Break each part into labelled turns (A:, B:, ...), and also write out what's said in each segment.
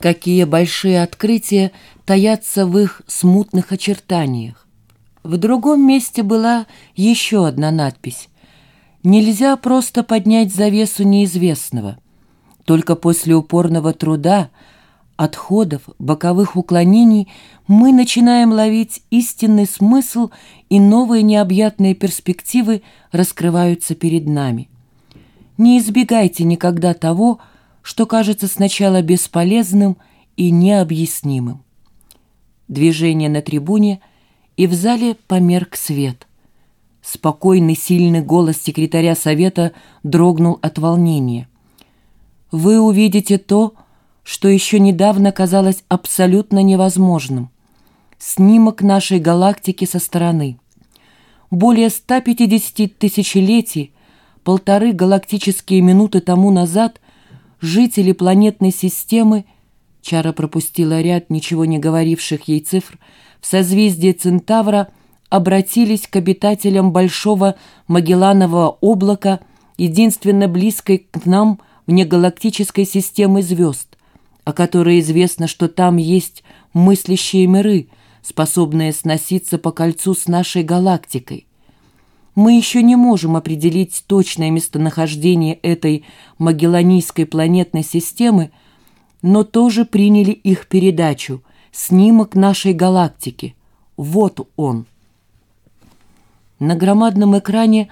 A: какие большие открытия таятся в их смутных очертаниях. В другом месте была еще одна надпись. «Нельзя просто поднять завесу неизвестного. Только после упорного труда, отходов, боковых уклонений мы начинаем ловить истинный смысл и новые необъятные перспективы раскрываются перед нами. Не избегайте никогда того, что кажется сначала бесполезным и необъяснимым. Движение на трибуне, и в зале померк свет. Спокойный, сильный голос секретаря совета дрогнул от волнения. «Вы увидите то, что еще недавно казалось абсолютно невозможным. Снимок нашей галактики со стороны. Более 150 тысячелетий, полторы галактические минуты тому назад – жители планетной системы, Чара пропустила ряд ничего не говоривших ей цифр, в созвездии Центавра обратились к обитателям Большого Магелланового облака, единственно близкой к нам внегалактической системы звезд, о которой известно, что там есть мыслящие миры, способные сноситься по кольцу с нашей галактикой. Мы еще не можем определить точное местонахождение этой магелланийской планетной системы, но тоже приняли их передачу, снимок нашей галактики. Вот он. На громадном экране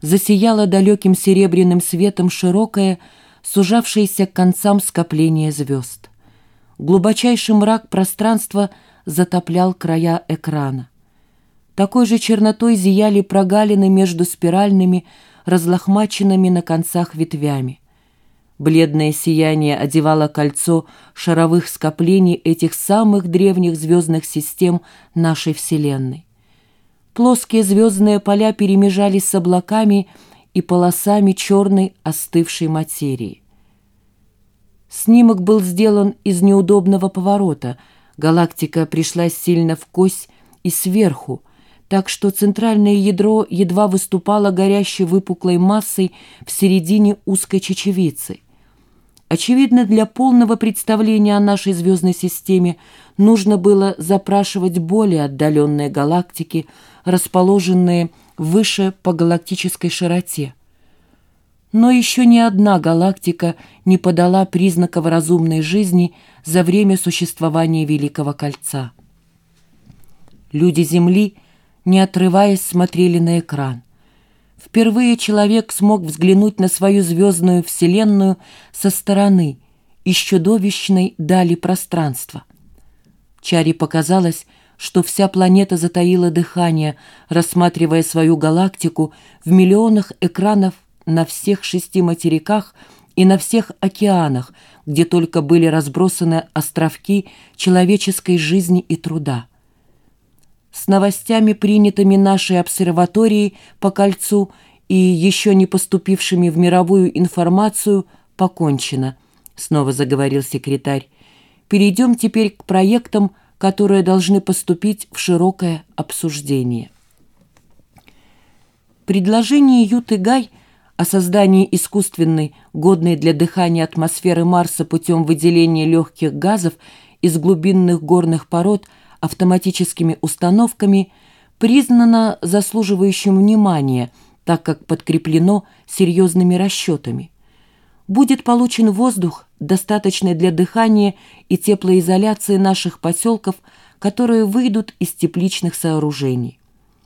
A: засияло далеким серебряным светом широкое, сужавшееся к концам скопление звезд. Глубочайший мрак пространства затоплял края экрана. Такой же чернотой зияли прогалины между спиральными, разлохмаченными на концах ветвями. Бледное сияние одевало кольцо шаровых скоплений этих самых древних звездных систем нашей Вселенной. Плоские звездные поля перемежались с облаками и полосами черной остывшей материи. Снимок был сделан из неудобного поворота. Галактика пришлась сильно в кость и сверху, так что центральное ядро едва выступало горящей выпуклой массой в середине узкой чечевицы. Очевидно, для полного представления о нашей звездной системе нужно было запрашивать более отдаленные галактики, расположенные выше по галактической широте. Но еще ни одна галактика не подала признаков разумной жизни за время существования Великого Кольца. Люди Земли — не отрываясь, смотрели на экран. Впервые человек смог взглянуть на свою звездную вселенную со стороны, из чудовищной дали пространства. Чаре показалось, что вся планета затаила дыхание, рассматривая свою галактику в миллионах экранов на всех шести материках и на всех океанах, где только были разбросаны островки человеческой жизни и труда с новостями, принятыми нашей обсерваторией по кольцу и еще не поступившими в мировую информацию, покончено, снова заговорил секретарь. Перейдем теперь к проектам, которые должны поступить в широкое обсуждение. Предложение Юты Гай о создании искусственной, годной для дыхания атмосферы Марса путем выделения легких газов из глубинных горных пород – автоматическими установками признано заслуживающим внимания, так как подкреплено серьезными расчетами. Будет получен воздух, достаточный для дыхания и теплоизоляции наших поселков, которые выйдут из тепличных сооружений.